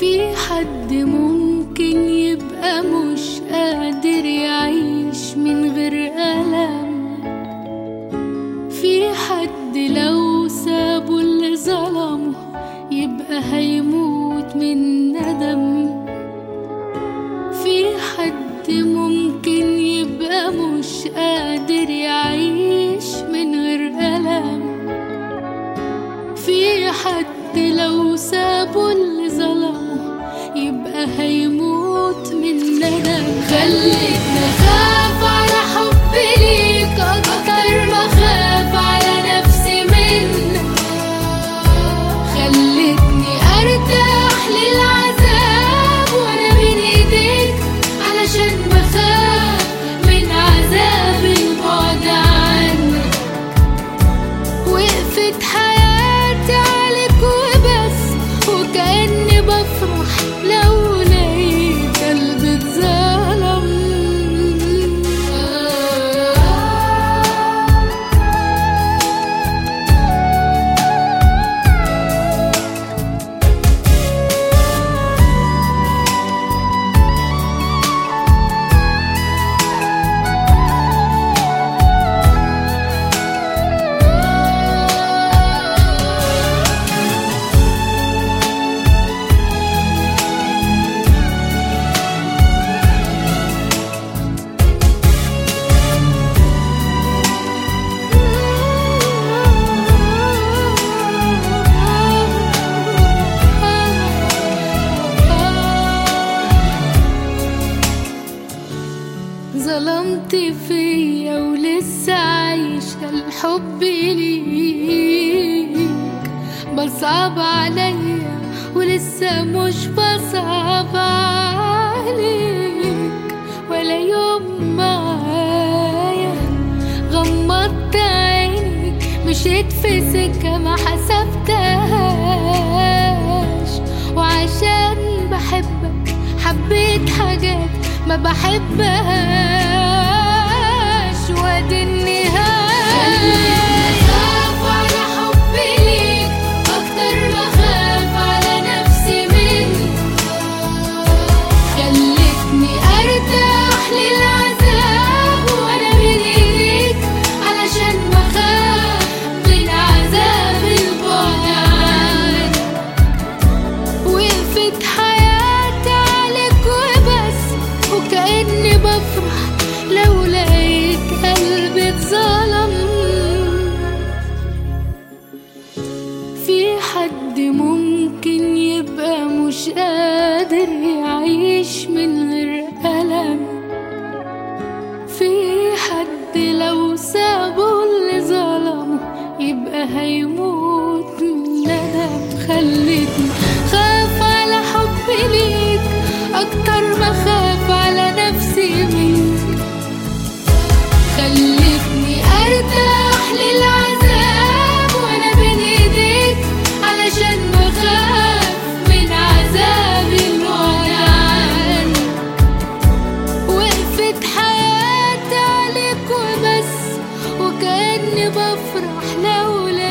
في حد ممكن يبقى مش قادر يعيش من غير ألم. في حد لو سابه اللي ظلمه يبقى هيموت من ندم. هيموت من ندم ظلمت فيا ولسه عايشة الحب ليك. بصعب عليا ولسه مش بصعب عليك. ولا يوم معايا غمضت عيني مشيت في سكة ما حسبتهاش. وعشان بحبك حبيت حاجات ما بحبهاش. مش قادر يعيش من إني بفرح لولا